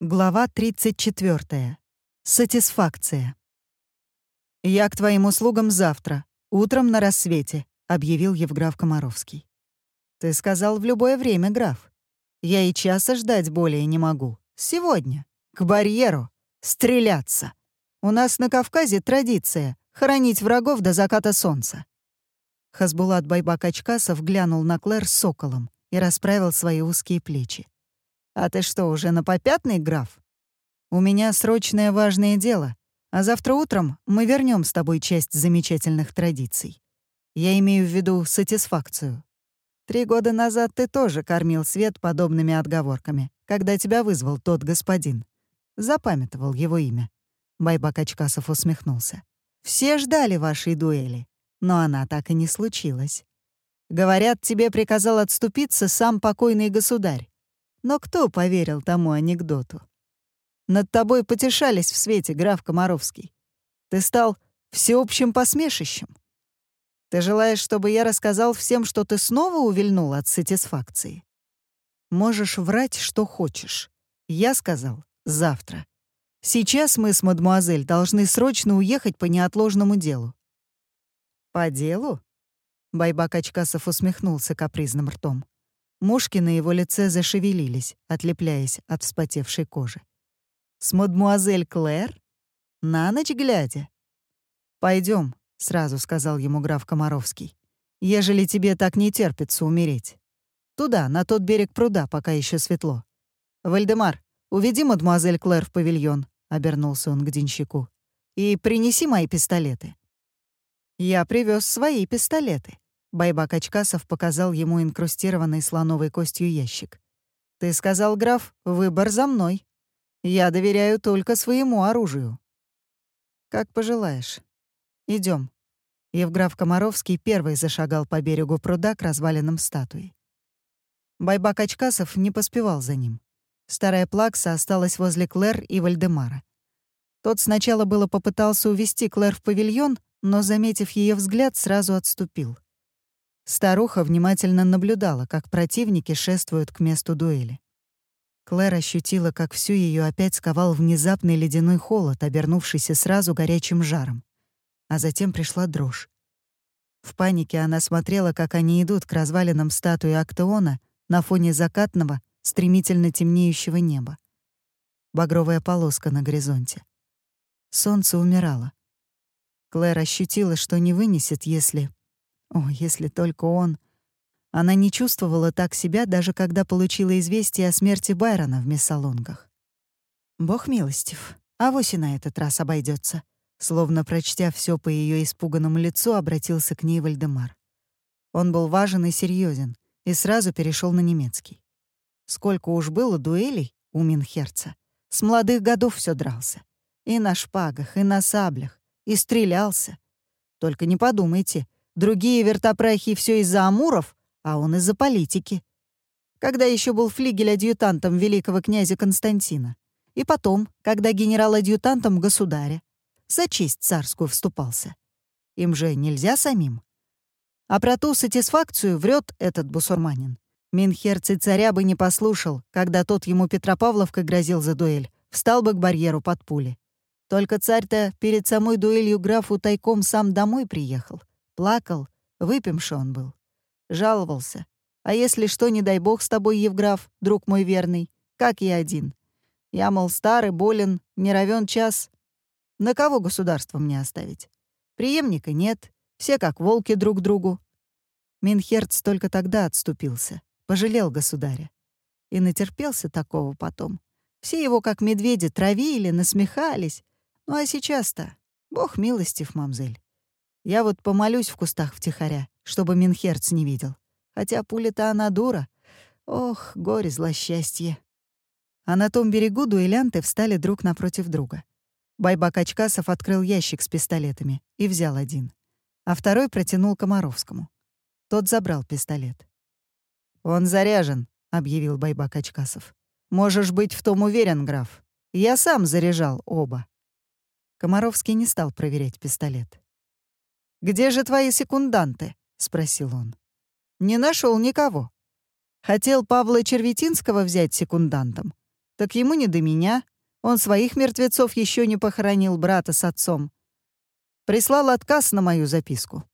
Глава 34. Сатисфакция. «Я к твоим услугам завтра, утром на рассвете», — объявил Евграф Комаровский. «Ты сказал в любое время, граф. Я и часа ждать более не могу. Сегодня. К барьеру. Стреляться. У нас на Кавказе традиция — хоронить врагов до заката солнца». Хасбулат Байбак-Ачкасов глянул на Клэр с соколом и расправил свои узкие плечи. «А ты что, уже на попятный, граф? У меня срочное важное дело, а завтра утром мы вернем с тобой часть замечательных традиций. Я имею в виду сатисфакцию. Три года назад ты тоже кормил свет подобными отговорками, когда тебя вызвал тот господин. Запамятовал его имя». Байбак Ачкасов усмехнулся. «Все ждали вашей дуэли, но она так и не случилась. Говорят, тебе приказал отступиться сам покойный государь. Но кто поверил тому анекдоту? Над тобой потешались в свете, граф Комаровский. Ты стал всеобщим посмешищем. Ты желаешь, чтобы я рассказал всем, что ты снова увильнул от сатисфакции? Можешь врать, что хочешь. Я сказал «завтра». Сейчас мы с мадемуазель должны срочно уехать по неотложному делу. «По делу?» Байбак Ачкасов усмехнулся капризным ртом. Мушки на его лице зашевелились, отлепляясь от вспотевшей кожи. «С мадмуазель Клэр? На ночь глядя?» Пойдем, сразу сказал ему граф Комаровский. «Ежели тебе так не терпится умереть. Туда, на тот берег пруда, пока еще светло. Вальдемар, уведи мадмуазель Клэр в павильон», — обернулся он к денщику. «И принеси мои пистолеты». «Я привез свои пистолеты», Байбак Ачкасов показал ему инкрустированный слоновой костью ящик. «Ты сказал, граф, выбор за мной. Я доверяю только своему оружию». «Как пожелаешь. Идем. Евграф Комаровский первый зашагал по берегу пруда к развалинам статуи. Байбак Ачкасов не поспевал за ним. Старая плакса осталась возле Клэр и Вальдемара. Тот сначала было попытался увести Клэр в павильон, но, заметив ее взгляд, сразу отступил. Старуха внимательно наблюдала, как противники шествуют к месту дуэли. Клэр ощутила, как всю ее опять сковал внезапный ледяной холод, обернувшийся сразу горячим жаром. А затем пришла дрожь. В панике она смотрела, как они идут к развалинам статуи Актеона на фоне закатного, стремительно темнеющего неба. Багровая полоска на горизонте. Солнце умирало. Клэр ощутила, что не вынесет, если о, если только он... Она не чувствовала так себя, даже когда получила известие о смерти Байрона в Мессалонгах. «Бог милостив, а вось и на этот раз обойдется. Словно прочтя все по ее испуганному лицу, обратился к ней Вальдемар. Он был важен и серьезен, и сразу перешел на немецкий. Сколько уж было дуэлей у Минхерца. С молодых годов все дрался. И на шпагах, и на саблях, и стрелялся. Только не подумайте, Другие вертопрахи все из-за амуров, а он из-за политики. Когда еще был флигель-адъютантом великого князя Константина. И потом, когда генерал-адъютантом государя. За честь царскую вступался. Им же нельзя самим. А про ту сатисфакцию врет этот бусурманин. Минхерц и царя бы не послушал, когда тот ему Петропавловкой грозил за дуэль. Встал бы к барьеру под пули. Только царь-то перед самой дуэлью графу тайком сам домой приехал. Плакал, выпивший он был. Жаловался. А если что, не дай бог с тобой, Евграф, друг мой верный, как я один. Я, мол, старый, болен, не равен час. На кого государство мне оставить? Приемника нет, все как волки друг другу. Минхерц только тогда отступился, пожалел государя. И натерпелся такого потом. Все его, как медведи, травили, насмехались. Ну а сейчас-то, бог милостив, мамзель. Я вот помолюсь в кустах втихаря, чтобы Минхерц не видел. Хотя пуля-то она дура. Ох, горе злосчастье. А на том берегу дуэлянты встали друг напротив друга. Байбак Ачкасов открыл ящик с пистолетами и взял один, а второй протянул Комаровскому. Тот забрал пистолет. «Он заряжен», — объявил Байбак Ачкасов. «Можешь быть в том уверен, граф. Я сам заряжал оба». Комаровский не стал проверять пистолет. «Где же твои секунданты?» — спросил он. «Не нашел никого. Хотел Павла Черветинского взять секундантом. Так ему не до меня. Он своих мертвецов еще не похоронил, брата с отцом. Прислал отказ на мою записку.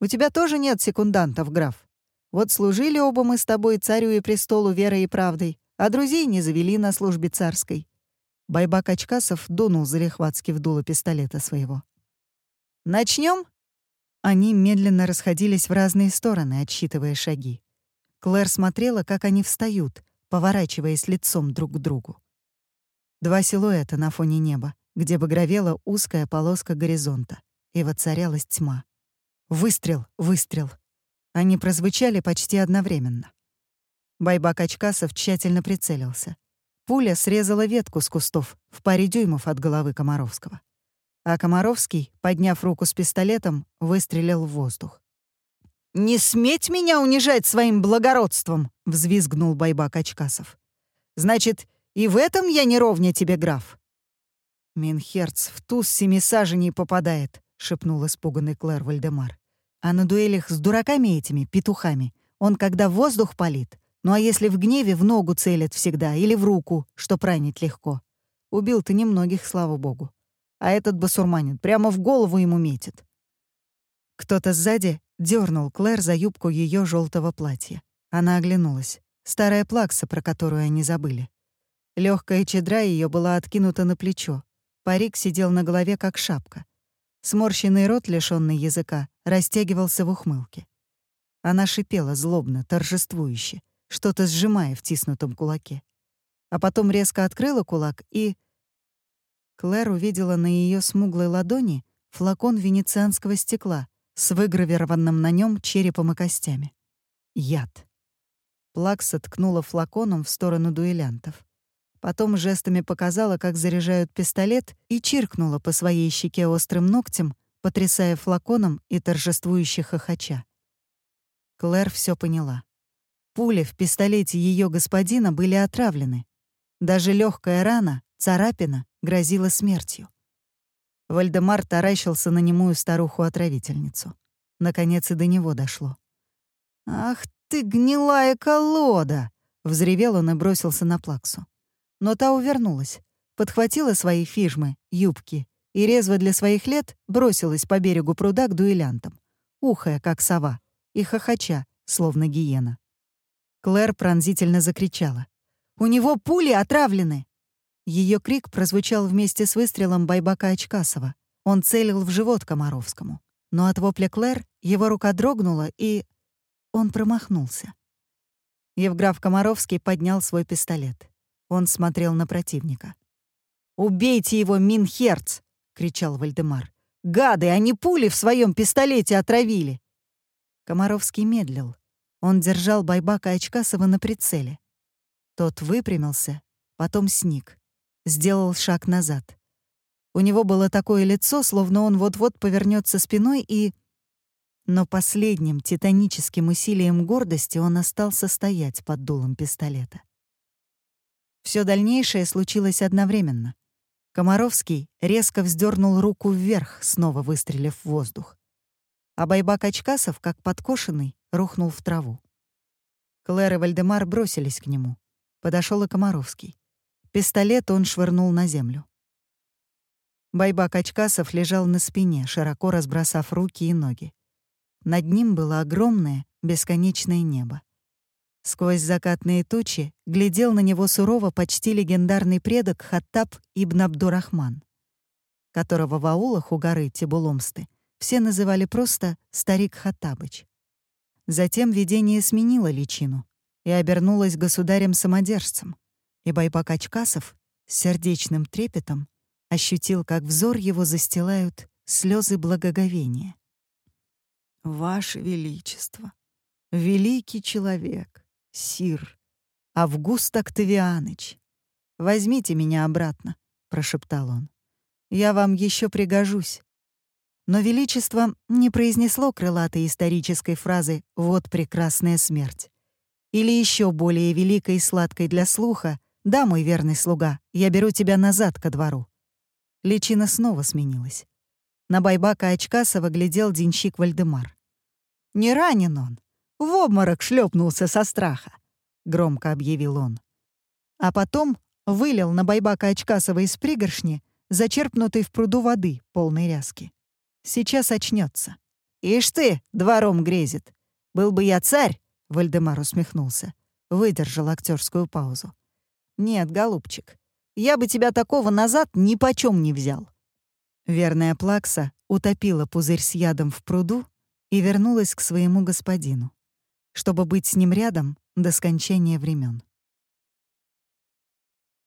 У тебя тоже нет секундантов, граф. Вот служили оба мы с тобой царю и престолу верой и правдой, а друзей не завели на службе царской». Байбак Очкасов дунул залихватски в дуло пистолета своего. Начнем? Они медленно расходились в разные стороны, отсчитывая шаги. Клэр смотрела, как они встают, поворачиваясь лицом друг к другу. Два силуэта на фоне неба, где багровела узкая полоска горизонта, и воцарялась тьма. Выстрел, выстрел. Они прозвучали почти одновременно. Байбак Очкасов тщательно прицелился. Пуля срезала ветку с кустов в паре дюймов от головы Комаровского. А Комаровский, подняв руку с пистолетом, выстрелил в воздух. «Не сметь меня унижать своим благородством!» — взвизгнул Байбак Очкасов. «Значит, и в этом я не ровня тебе, граф?» «Минхерц в туз семи саженей попадает», — шепнул испуганный Клэр Вальдемар. «А на дуэлях с дураками этими, петухами, он когда в воздух палит, ну а если в гневе в ногу целит всегда или в руку, чтоб ранить легко. Убил ты немногих, слава богу. А этот басурманин прямо в голову ему метит». Кто-то сзади дернул Клэр за юбку ее желтого платья. Она оглянулась. Старая плакса, про которую они забыли. Легкая чедра ее была откинута на плечо. Парик сидел на голове, как шапка. Сморщенный рот, лишённый языка, растягивался в ухмылке. Она шипела злобно, торжествующе, что-то сжимая в тиснутом кулаке. А потом резко открыла кулак и... Клэр увидела на ее смуглой ладони флакон венецианского стекла с выгравированным на нем черепом и костями. Яд. Плакса ткнула флаконом в сторону дуэлянтов. Потом жестами показала, как заряжают пистолет, и чиркнула по своей щеке острым ногтем, потрясая флаконом и торжествующе хохоча. Клэр все поняла. Пули в пистолете ее господина были отравлены. Даже легкая рана, царапина, грозила смертью. Вальдемар таращился на немую старуху-отравительницу. Наконец и до него дошло. «Ах ты, гнилая колода!» — взревел он и бросился на плаксу. Но та увернулась, подхватила свои фижмы, юбки и резво для своих лет бросилась по берегу пруда к дуэлянтам, ухая, как сова, и хохоча, словно гиена. Клэр пронзительно закричала. «У него пули отравлены!» Ее крик прозвучал вместе с выстрелом Байбака Очкасова. Он целил в живот Комаровскому. Но от вопля Клэр его рука дрогнула, и... Он промахнулся. Евграф Комаровский поднял свой пистолет. Он смотрел на противника. «Убейте его, Минхерц!» — кричал Вальдемар. «Гады, они пули в своем пистолете отравили!» Комаровский медлил. Он держал Байбака Очкасова на прицеле. Тот выпрямился, потом сник, сделал шаг назад. У него было такое лицо, словно он вот-вот повернется спиной и... Но последним титаническим усилием гордости он остался стоять под дулом пистолета. Все дальнейшее случилось одновременно. Комаровский резко вздернул руку вверх, снова выстрелив в воздух. А Байбак Очкасов, как подкошенный, рухнул в траву. Клэр и Вальдемар бросились к нему. Подошел и Комаровский. Пистолет он швырнул на землю. Байбак Очкасов лежал на спине, широко разбросав руки и ноги. Над ним было огромное, бесконечное небо. Сквозь закатные тучи глядел на него сурово почти легендарный предок Хаттаб ибн Абдурахман, которого в аулах у горы Тибуломсты все называли просто «старик Хаттабыч». Затем видение сменило личину и обернулось государем-самодержцем, и Байбак Ачкасов с сердечным трепетом ощутил, как взор его застилают слезы благоговения. «Ваше Величество, великий человек!» Сир, Август Октавианыч, возьмите меня обратно», — прошептал он. «Я вам еще пригожусь». Но Величество не произнесло крылатой исторической фразы «Вот прекрасная смерть». Или еще более великой и сладкой для слуха «Да, мой верный слуга, я беру тебя назад ко двору». Личина снова сменилась. На Байбака Очкасова глядел денщик Вальдемар. «Не ранен он. В обморок шлепнулся со страха», — громко объявил он. А потом вылил на байбака очкасова из пригоршни, зачерпнутой в пруду воды, полной ряски. Сейчас очнется. «Ишь ты, двором грезит! Был бы я царь!» — Вальдемар усмехнулся. Выдержал актерскую паузу. «Нет, голубчик, я бы тебя такого назад ни почем не взял». Верная Плакса утопила пузырь с ядом в пруду и вернулась к своему господину, чтобы быть с ним рядом до скончания времен.